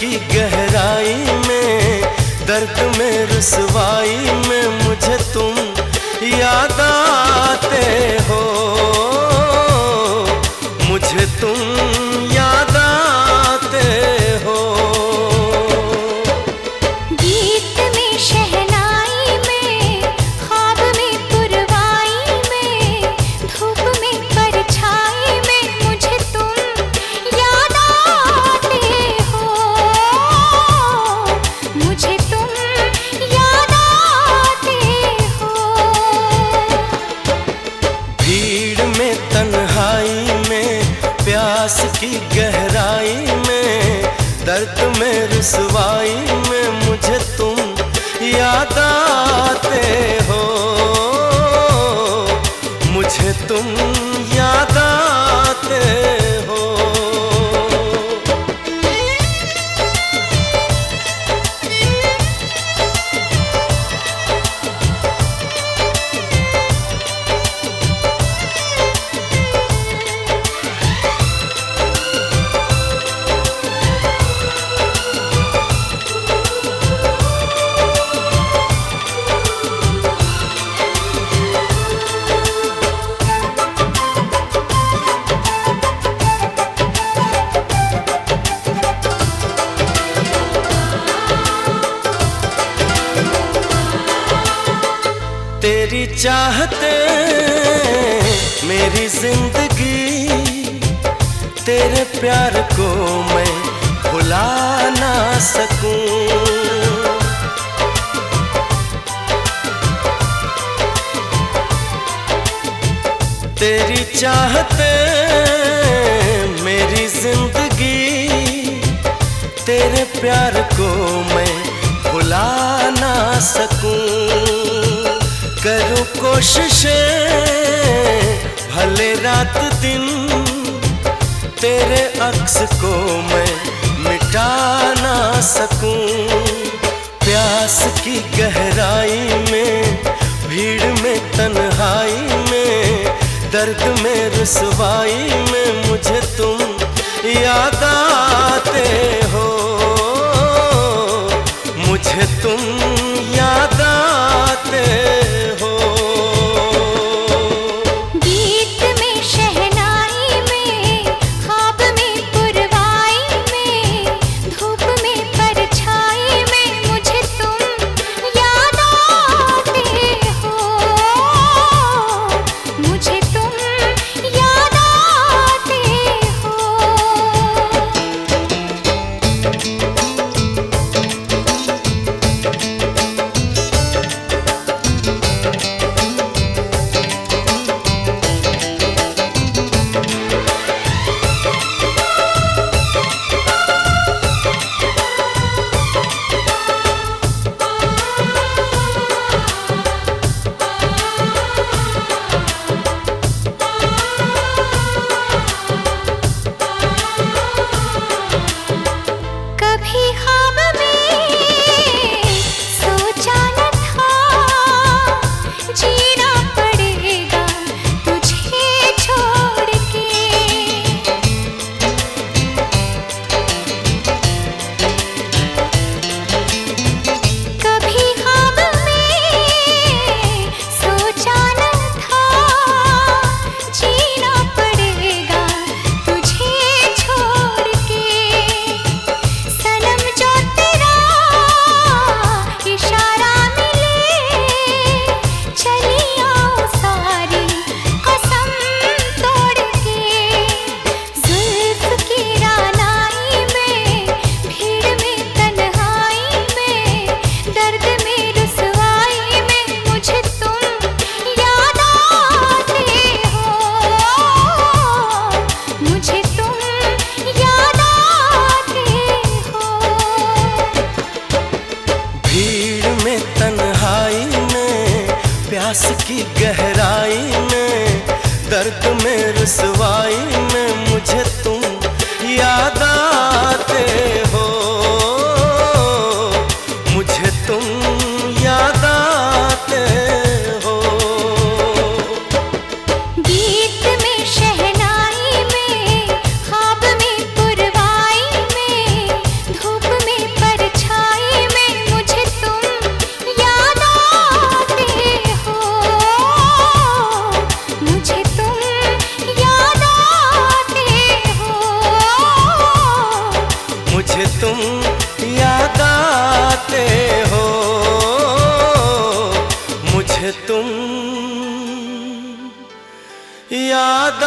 की गहराई में दर्द में रसवाई में मुझे तुम याद आते हो। मुझे तुम की गहराई में दर्द में रसवाई में मुझे तुम याद आते हो। मुझे तुम तेरी चाहते, मेरी ज़िंदगी, तेरे प्यार को मैं भुला ना सकूँ। तेरी चाहते, मेरी ज़िंदगी, तेरे प्यार को मैं भुला ना सकूँ। करूँ कोशिशें। भले रात दिन तेरे अक्स को मैं मिटा ना सकूँ। प्यास की गहराई में, भीड़ में, तन्हाई में, दर्द में, रसवाई में मुझे तुम याद आते हो। मुझे तुम दर्द में याद